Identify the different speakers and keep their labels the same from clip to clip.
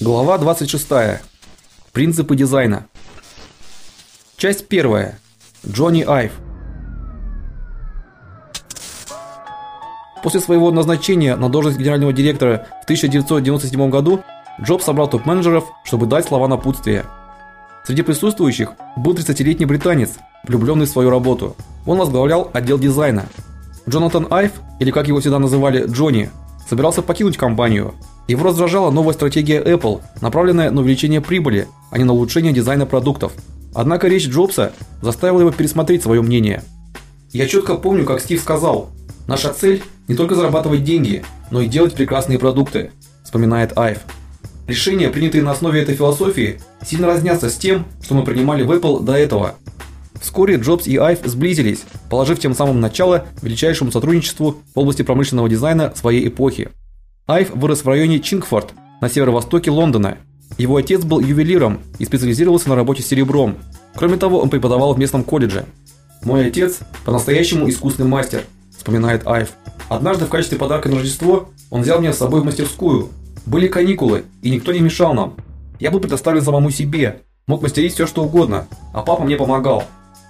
Speaker 1: Глава 26. Принципы дизайна. Часть 1. Джонни Айв. После своего назначения на должность генерального директора в 1997 году Джобс собрал топ-менеджеров, чтобы дать слова напутствия. Среди присутствующих был 30-летний британец, влюбленный в свою работу. Он возглавлял отдел дизайна. Джонатан Айв, или как его всегда называли Джонни, собирался покинуть компанию, его раздражала новая стратегия Apple, направленная на увеличение прибыли, а не на улучшение дизайна продуктов. Однако речь Джобса заставила его пересмотреть свое мнение. Я четко помню, как Стив сказал: "Наша цель не только зарабатывать деньги, но и делать прекрасные продукты", вспоминает Айв. Решения, принятые на основе этой философии, сильно разнятся с тем, что мы принимали в Apple до этого. Вскоре Джобс и Айв сблизились, положив тем самым начало величайшему сотрудничеству в области промышленного дизайна своей эпохи. Айв вырос в районе Чингфорд на северо-востоке Лондона. Его отец был ювелиром и специализировался на работе с серебром. Кроме того, он преподавал в местном колледже. Мой отец по-настоящему искусный мастер, вспоминает Айв. Однажды в качестве подарка на Рождество он взял меня с собой в мастерскую. Были каникулы, и никто не мешал нам. Я был предоставлен самому себе, мог мастерить все, что угодно, а папа мне помогал.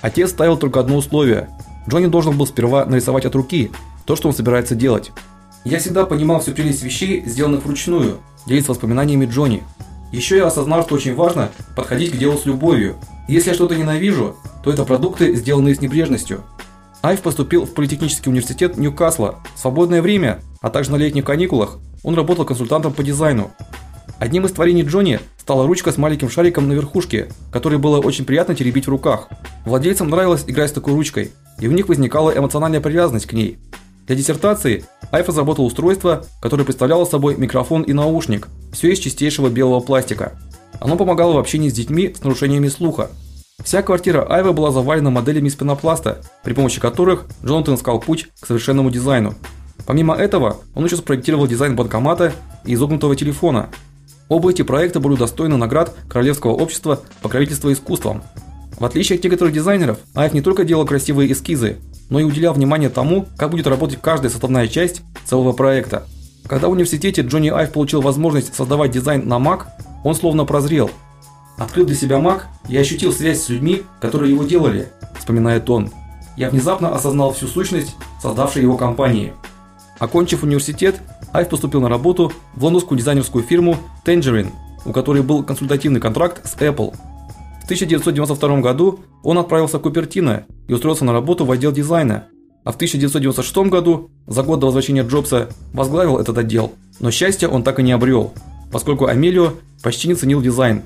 Speaker 1: Отец ставил только одно условие: Джонни должен был сперва нарисовать от руки то, что он собирается делать. Я всегда понимал всю прелесть вещей, сделанных вручную, делится воспоминаниями Джонни. Еще я осознал, что очень важно подходить к делу с любовью. Если я что-то ненавижу, то это продукты, сделанные с небрежностью. Айв поступил в политехнический университет Ньюкасла. В свободное время, а также на летних каникулах, он работал консультантом по дизайну. Одним из творений Джонни стала ручка с маленьким шариком на верхушке, который было очень приятно теребить в руках. Владельцам нравилось играть с такой ручкой, и у них возникала эмоциональная привязанность к ней. Для диссертации Айф разработал устройство, которое представляло собой микрофон и наушник, все из чистейшего белого пластика. Оно помогало в общении с детьми с нарушениями слуха. Вся квартира Айва была завалена моделями из пенопласта, при помощи которых Джонатан искал путь к совершенному дизайну. Помимо этого, он еще спроектировал дизайн банкомата и изогнутого телефона. Оба эти проекта были достойны наград Королевского общества покровительства искусствам. В отличие от некоторых дизайнеров, Айв не только делал красивые эскизы, но и уделял внимание тому, как будет работать каждая составная часть целого проекта. Когда в университете Джонни Айв получил возможность создавать дизайн на Mac, он словно прозрел. Открыв для себя Mac, я ощутил связь с людьми, которые его делали, вспоминает он. Я внезапно осознал всю сущность создавшей его компании. Окончив университет, Айв поступил на работу в лондонскую дизайнерскую фирму Tangerine, у которой был консультативный контракт с Apple. В 1992 году он отправился в Купертино и устроился на работу в отдел дизайна. А в 1996 году, за год до возвращения Джобса, возглавил этот отдел. Но счастья он так и не обрел, поскольку Амелио почти не ценил дизайн.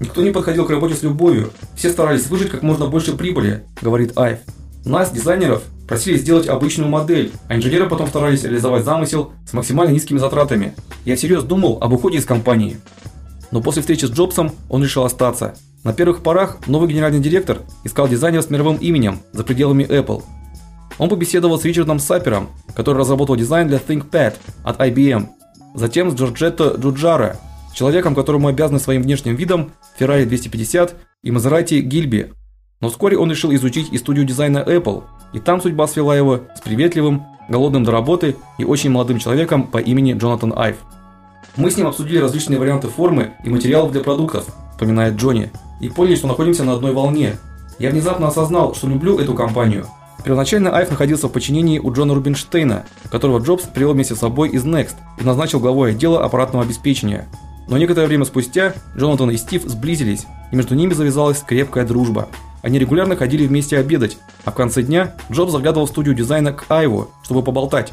Speaker 1: Никто не подходил к работе с любовью, все старались выжить как можно больше прибыли, говорит Айв. Нас, дизайнеров, просили сделать обычную модель, а инженеры потом старались реализовать замысел с максимально низкими затратами. Я всерьез думал об уходе из компании. Но после встречи с Джобсом он решил остаться. На первых порах новый генеральный директор искал дизайнера с мировым именем за пределами Apple. Он побеседовал с Ричардом Сапером, который разработал дизайн для ThinkPad от IBM, затем с Джорджетто Джуджара, человеком, которому обязаны своим внешним видом Ferrari 250 и Maserati Гильби. Но вскоре он решил изучить и студию дизайна Apple, и там судьба свела его с приветливым, голодным до работы и очень молодым человеком по имени Джонатан Айв. Мы с ним обсудили различные варианты формы и материалов для продуктов, вспоминает Джонни и поняли, что находимся на одной волне. Я внезапно осознал, что люблю эту компанию. Первоначально Айв находился в подчинении у Джона Рубинштейна, которого Джобс привел вместе с собой из Next и назначил главой отдела аппаратного обеспечения. Но некоторое время спустя Джонатан и Стив сблизились, и между ними завязалась крепкая дружба. Они регулярно ходили вместе обедать, а в конце дня Джобс заглядывал в студию дизайна к Айву, чтобы поболтать.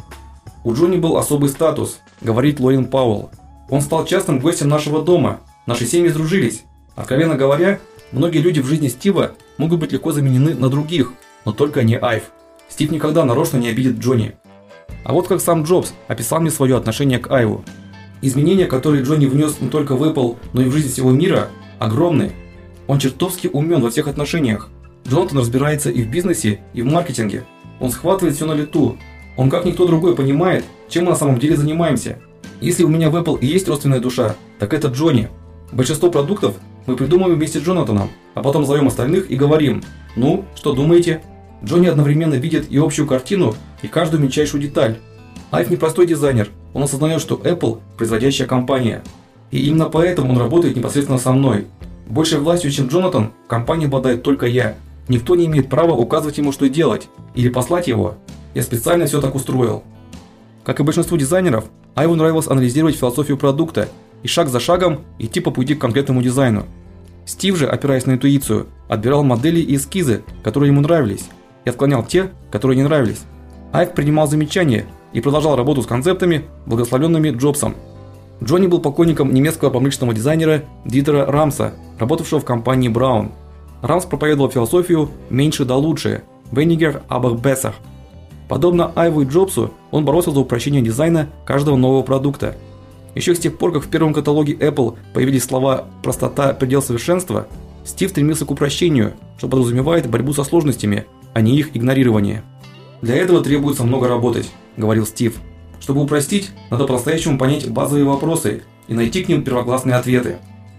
Speaker 1: У Джонни был особый статус, говорит Лорен Пауэлл. Он стал частым гостем нашего дома. Наши семьи сдружились. Откровенно говоря, многие люди в жизни Стива могут быть легко заменены на других, но только не Айв. Стив никогда нарочно не обидит Джонни. А вот как сам Джобс описал мне свое отношение к Айву. Изменения, которые Джонни внес не только в Apple, но и в жизнь всего мира, огромны. Он чертовски умен во всех отношениях. Джонатан разбирается и в бизнесе, и в маркетинге. Он схватывает все на лету. Он как никто другой понимает, чем мы на самом деле занимаемся. Если у меня в Apple есть родственная душа, так это Джонни. Большинство продуктов мы придумываем вместе с Джонатаном, а потом зовем остальных и говорим: "Ну, что думаете?" Джонни одновременно видит и общую картину, и каждую мельчайшую деталь. Айв не простой дизайнер. Он осознает, что Apple производящая компания. И именно поэтому он работает непосредственно со мной. Большей властью, чем Джонатан, в компании обладает только я. Никто не имеет права указывать ему, что делать, или послать его. Я специально все так устроил. Как и большинству дизайнеров, Айву нравилось анализировать философию продукта и шаг за шагом идти по пути к конкретному дизайну. Стив же, опираясь на интуицию, отбирал модели и эскизы, которые ему нравились, и отклонял те, которые не нравились. Айв принимал замечания и продолжал работу с концептами, благословенными Джобсом. Джонни был поклонником немецкого промышленного дизайнера Дитера Рамса, работавшего в компании Браун. Рамс проповедовал философию «меньше да лучше» Weniger aber besser. Подобно Айву и Джобсу, он боролся за упрощение дизайна каждого нового продукта. Еще с тех пор, как в первом каталоге Apple появились слова «простота, предел совершенства», Стив стремился к упрощению, что подразумевает борьбу со сложностями, а не их игнорирование. Для этого требуется много работать, говорил Стив. Чтобы упростить, надо по-настоящему понять базовые вопросы и найти к ним первоклассные ответы.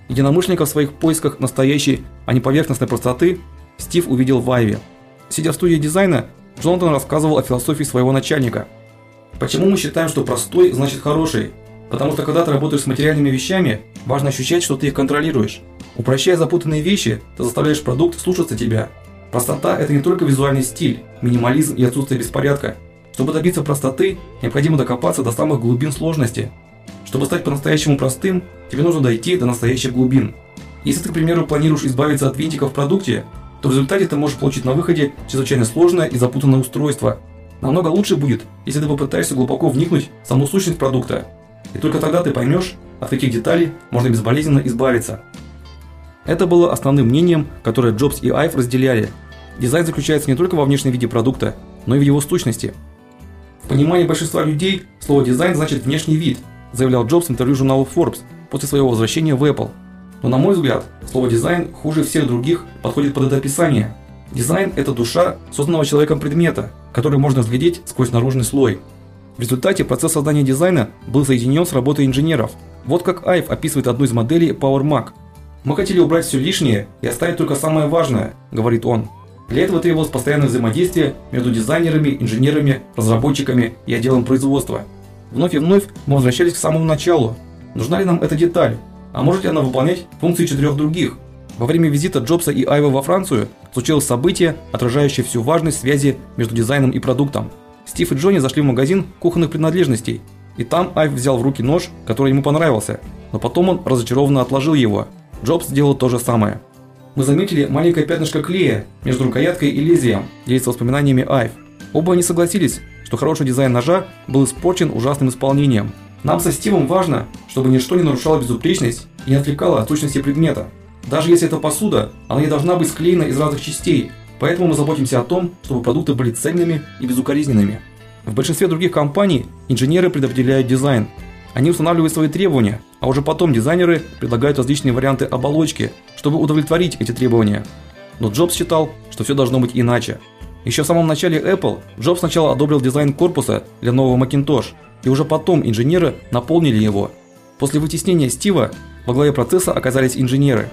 Speaker 1: Единомышленника в своих поисках настоящей, а не поверхностной простоты Стив увидел в Айве. Сидя в студии дизайна, Джонатан рассказывал о философии своего начальника. Почему мы считаем, что простой значит хороший? Потому что когда ты работаешь с материальными вещами, важно ощущать, что ты их контролируешь. Упрощая запутанные вещи, ты заставляешь продукт слушаться тебя. Простота это не только визуальный стиль, минимализм и отсутствие беспорядка. Чтобы добиться простоты, необходимо докопаться до самых глубин сложности. Чтобы стать по-настоящему простым, тебе нужно дойти до настоящих глубин. Если ты, к примеру, планируешь избавиться от винтиков в продукте, то в результате ты можешь получить на выходе чрезвычайно сложное и запутанное устройство. Намного лучше будет, если ты попытаешься глубоко вникнуть в саму сущность продукта. И только тогда ты поймешь, от каких деталей можно безболезненно избавиться. Это было основным мнением, которое Джобс и Айв разделяли. Дизайн заключается не только во внешнем виде продукта, но и в его сущности. Понимании большинства людей слово дизайн значит внешний вид, заявлял Джобс в интервью журналу Forbes после своего возвращения в Apple. Но на мой взгляд, слово дизайн хуже всех других подходит под это описание. Дизайн это душа созданного человеком предмета, который можно разглядеть сквозь наружный слой. В результате процесс создания дизайна был соединен с работой инженеров. Вот как Айв описывает одну из моделей Power Mac. Мы хотели убрать все лишнее и оставить только самое важное, говорит он. Для этого требовалось постоянное взаимодействие между дизайнерами, инженерами, разработчиками и отделом производства. Вновь и вновь мы возвращались к самому началу. Нужна ли нам эта деталь? А может ли она выполнять функции четырех других? Во время визита Джобса и Айва во Францию случилось событие, отражающее всю важность связи между дизайном и продуктом. Стив и Джонни зашли в магазин кухонных принадлежностей, и там Айв взял в руки нож, который ему понравился, но потом он разочарованно отложил его. Джобс сделал то же самое. Мы заметили маленькое пятнышко клея между рукояткой и лезвием, делится воспоминаниями Айв. Оба они согласились, что хороший дизайн ножа был испорчен ужасным исполнением. Нам со Стивом важно, чтобы ничто не нарушало безупречность и не отвлекало от точности предмета. Даже если это посуда, она не должна быть склеена из разных частей, поэтому мы заботимся о том, чтобы продукты были цельными и безукоризненными. В большинстве других компаний инженеры предопределяют дизайн. Они устанавливают свои требования, а уже потом дизайнеры предлагают различные варианты оболочки, чтобы удовлетворить эти требования. Но Джобс считал, что все должно быть иначе. Еще в самом начале Apple Джобс сначала одобрил дизайн корпуса для нового Macintosh, и уже потом инженеры наполнили его. После вытеснения Стива во главе процесса оказались инженеры.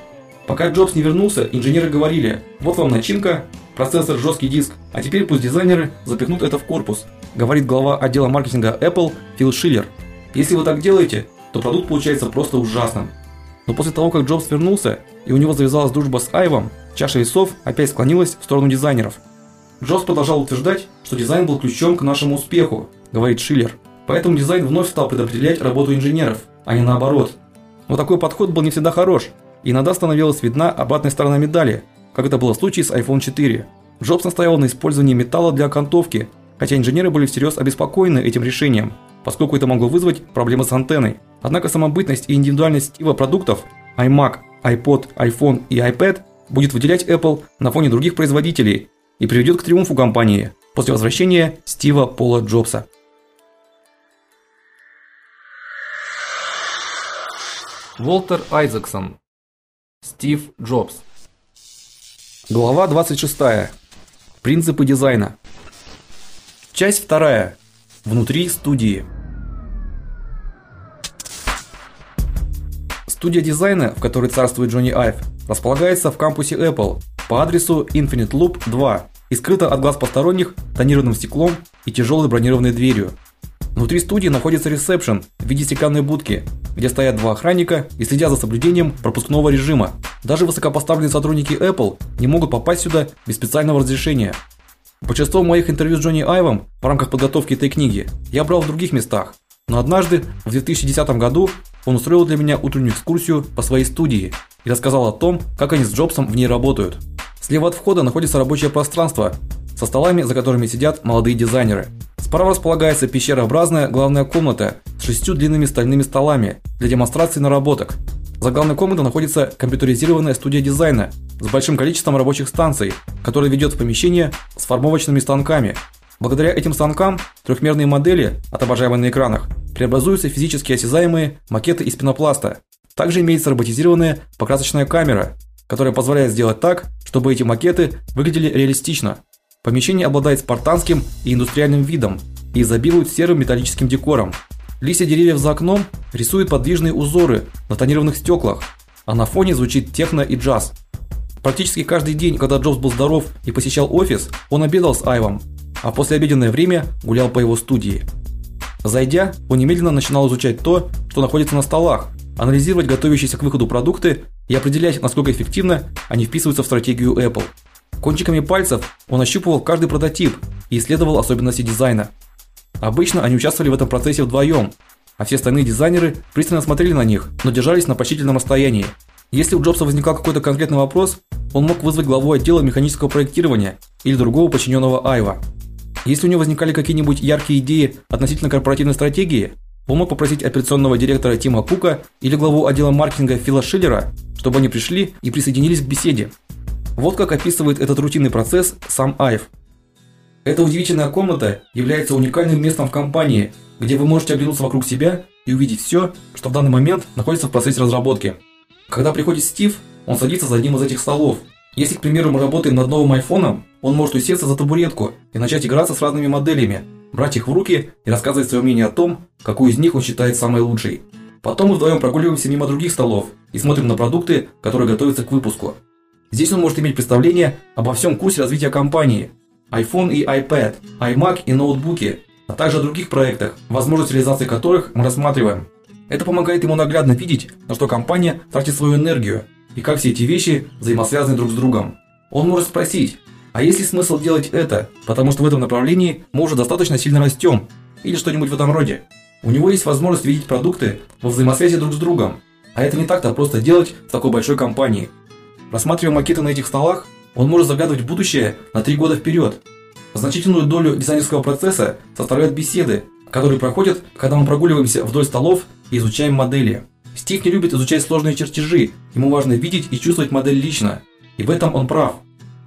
Speaker 1: Пока Джобс не вернулся, инженеры говорили: "Вот вам начинка, процессор, жесткий диск, а теперь пусть дизайнеры запихнут это в корпус", говорит глава отдела маркетинга Apple Фил Шиллер. Если вы так делаете, то продукт получается просто ужасным. Но после того, как Джобс вернулся и у него завязалась дружба с Айвом, чаша весов опять склонилась в сторону дизайнеров. Джобс продолжал утверждать, что дизайн был ключом к нашему успеху, говорит Шиллер. Поэтому дизайн вновь стал предопределять работу инженеров, а не наоборот. Но такой подход был не всегда хорош, и иногда становилась видна обратная сторона медали, как это было в случае с iPhone 4. Джобс настаивал на использовании металла для окантовки, хотя инженеры были всерьез обеспокоены этим решением, поскольку это могло вызвать проблемы с антенной. Однако самобытность и индивидуальность стиля продуктов iMac, iPod, iPhone и iPad будет выделять Apple на фоне других производителей и приведет к триумфу компании после возвращения Стива Пола Джобса.
Speaker 2: Волтер Айзексон. Стив Джобс.
Speaker 1: Глава 26. Принципы дизайна. Часть 2. Внутри студии. Студия дизайна, в которой царствует Джонни Айв, располагается в кампусе Apple по адресу Infinite Loop 2 и скрыта от глаз посторонних тонированным стеклом и тяжелой бронированной дверью. Внутри студии находится ресепшн в виде стеклянной будки, где стоят два охранника и следят за соблюдением пропускного режима. Даже высокопоставленные сотрудники Apple не могут попасть сюда без специального разрешения. Большинство моих интервью с Джонни Айвом в рамках подготовки этой книги я брал в других местах, но однажды в 2010 году он устроил для меня утреннюю экскурсию по своей студии и рассказал о том, как они с Джобсом в ней работают. Слева от входа находится рабочее пространство со столами, за которыми сидят молодые дизайнеры. Справа располагается пещерообразная главная комната с шестью длинными стальными столами для демонстрации наработок. За главной комнатой находится компьютеризированная студия дизайна с большим количеством рабочих станций, которая ведет в помещение с формовочными станками. Благодаря этим станкам трехмерные модели, отображаемые на экранах, преобразуются в физически осязаемые макеты из пенопласта. Также имеется роботизированная покрасочная камера, которая позволяет сделать так, чтобы эти макеты выглядели реалистично. Помещение обладает спартанским и индустриальным видом и изобилует серым металлическим декором. Листья деревьев за окном рисуют подвижные узоры на тонированных стеклах, а на фоне звучит техно и джаз. Практически каждый день, когда Джобс был здоров и посещал офис, он обедал с Айвом, а после обеденное время гулял по его студии. Зайдя, он немедленно начинал изучать то, что находится на столах, анализировать готовящиеся к выходу продукты и определять, насколько эффективно они вписываются в стратегию Apple. Кончиками пальцев он ощупывал каждый прототип и исследовал особенности дизайна. Обычно они участвовали в этом процессе вдвоем, а все остальные дизайнеры пристально смотрели на них, но держались на почтительном расстоянии. Если у Джобса возникал какой-то конкретный вопрос, он мог вызвать главу отдела механического проектирования или другого подчиненного Айва. Если у него возникали какие-нибудь яркие идеи относительно корпоративной стратегии, он мог попросить операционного директора Тима Кука или главу отдела маркетинга Фила Шиллера, чтобы они пришли и присоединились к беседе. Вот как описывает этот рутинный процесс сам Айв. Эта удивительная комната является уникальным местом в компании, где вы можете оглянуться вокруг себя и увидеть все, что в данный момент находится в процессе разработки. Когда приходит Стив, он садится за одним из этих столов. Если, к примеру, мы работаем над новым айфоном, он может усесться за табуретку и начать играться с разными моделями, брать их в руки и рассказывать свое мнение о том, какую из них он считает самой лучшей. Потом мы вдвоем прогуливаемся мимо других столов и смотрим на продукты, которые готовятся к выпуску. Здесь он может иметь представление обо всем курсе развития компании, iPhone и iPad, iMac и ноутбуки, а также о других проектах, возможность реализации которых мы рассматриваем. Это помогает ему наглядно видеть, на что компания тратит свою энергию и как все эти вещи взаимосвязаны друг с другом. Он может спросить: "А есть ли смысл делать это, потому что в этом направлении мы уже достаточно сильно растем?» или что-нибудь в этом роде. У него есть возможность видеть продукты во взаимосвязи друг с другом, а это не так-то просто делать в такой большой компании. Рассматривая макеты на этих столах, он может заглядывать в будущее на три года вперед. Значительную долю дизайнерского процесса составляют беседы, которые проходят, когда мы прогуливаемся вдоль столов и изучаем модели. Стив не любит изучать сложные чертежи, ему важно видеть и чувствовать модель лично. И в этом он прав.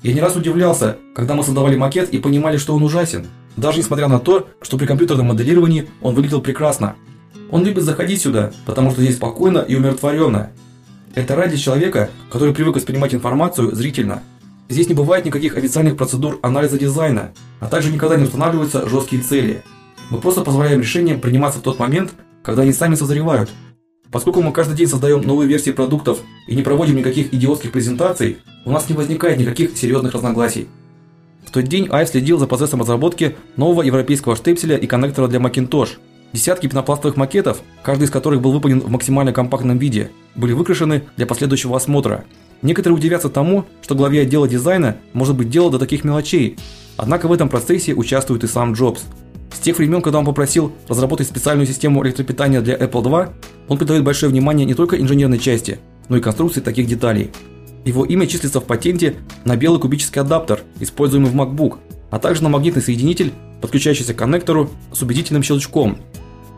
Speaker 1: Я не раз удивлялся, когда мы создавали макет и понимали, что он ужасен, даже несмотря на то, что при компьютерном моделировании он выглядел прекрасно. Он любит заходить сюда, потому что здесь спокойно и умиротворенно, это рай для человека, который привык воспринимать информацию зрительно. Здесь не бывает никаких официальных процедур анализа дизайна, а также никогда не устанавливаются жесткие цели. Мы просто позволяем решениям приниматься в тот момент, когда они сами созревают. Поскольку мы каждый день создаем новые версии продуктов и не проводим никаких идиотских презентаций, у нас не возникает никаких серьезных разногласий. В тот день Айв следил за процессом разработки нового европейского штепселя и коннектора для Macintosh – Десятки пенопластовых макетов, каждый из которых был выполнен в максимально компактном виде, были выкрашены для последующего осмотра. Некоторые удивятся тому, что главе отдела дизайна может быть дело до таких мелочей. Однако в этом процессе участвует и сам Джобс. С тех времен, когда он попросил разработать специальную систему электропитания для Apple II, он придает большое внимание не только инженерной части, но и конструкции таких деталей. Его имя числится в патенте на белый кубический адаптер, используемый в MacBook, а также на магнитный соединитель, подключающийся к коннектору с убедительным щелчком,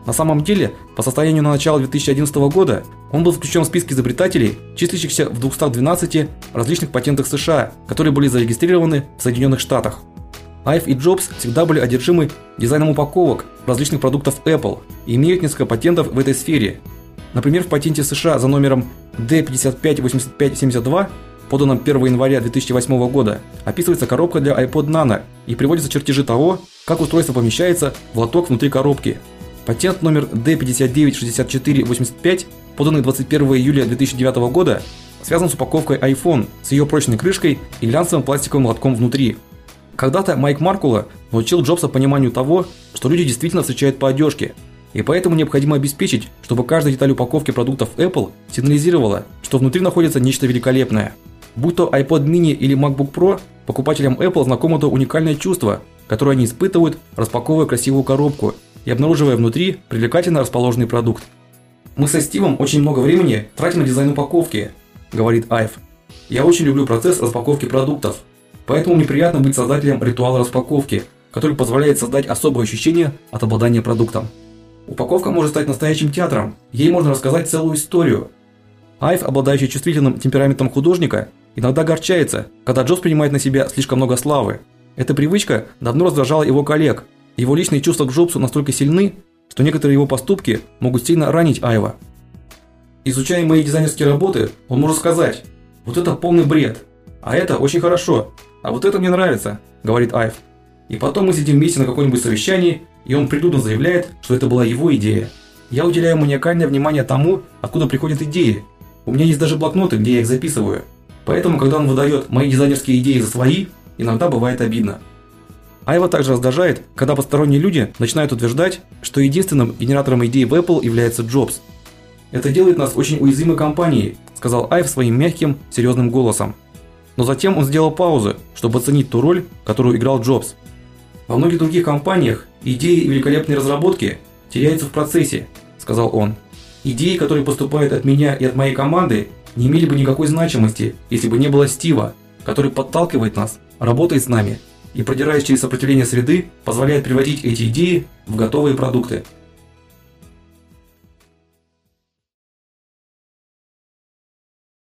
Speaker 1: на самом деле, по состоянию на начало 2011 года он был включен в списки изобретателей, числящихся в 212 различных патентах США, которые были зарегистрированы в Соединенных Штатах. Айв и Джобс всегда были одержимы дизайном упаковок различных продуктов Apple и имеют несколько патентов в этой сфере. Например, в патенте США за номером D558572, поданном 1 января 2008 года, описывается коробка для iPod Nano и приводятся чертежи того, как устройство помещается в лоток внутри коробки. Патент номер D596485, поданный 21 июля 2009 года, связан с упаковкой iPhone, с ее прочной крышкой и глянцевым пластиковым лотком внутри. Когда-то Майк Маркула научил Джобса пониманию того, что люди действительно встречают по одежке, и поэтому необходимо обеспечить, чтобы каждая деталь упаковки продуктов Apple сигнализировала, что внутри находится нечто великолепное. Будь то iPod mini или MacBook Pro, покупателям Apple знакомо то уникальное чувство, которое они испытывают, распаковывая красивую коробку и обнаруживая внутри привлекательно расположенный продукт. Мы со Стивом очень много времени тратим на дизайн упаковки, говорит Айв. Я очень люблю процесс распаковки продуктов, поэтому мне приятно быть создателем ритуала распаковки, который позволяет создать особое ощущение от обладания продуктом. Упаковка может стать настоящим театром. Ей можно рассказать целую историю. Айв, обладающий чувствительным темпераментом художника, иногда огорчается, когда Джобс принимает на себя слишком много славы. Эта привычка давно раздражала его коллег. Его личные чувства к Джобсу настолько сильны, что некоторые его поступки могут сильно ранить Айва. Изучая мои дизайнерские работы, он может сказать: "Вот это полный бред, а это очень хорошо, а вот это мне нравится", говорит Айв. И потом мы сидим вместе на каком-нибудь совещании, и он прилюдно заявляет, что это была его идея. Я уделяю маниакальное внимание тому, откуда приходят идеи. У меня есть даже блокноты, где я их записываю. Поэтому, когда он выдает мои дизайнерские идеи за свои, иногда бывает обидно. Айва также раздражает, когда посторонние люди начинают утверждать, что единственным генератором идей в Apple является Джобс. Это делает нас очень уязвимой компанией, сказал Айв своим мягким, серьезным голосом. Но затем он сделал паузу, чтобы оценить ту роль, которую играл Джобс. Во многих других компаниях идеи и великолепные разработки теряются в процессе, сказал он. Идеи, которые поступают от меня и от моей команды, не имели бы никакой значимости, если бы не было Стива, который подталкивает нас, работает с нами и продираясь через сопротивление среды, позволяет превратить эти идеи в готовые продукты.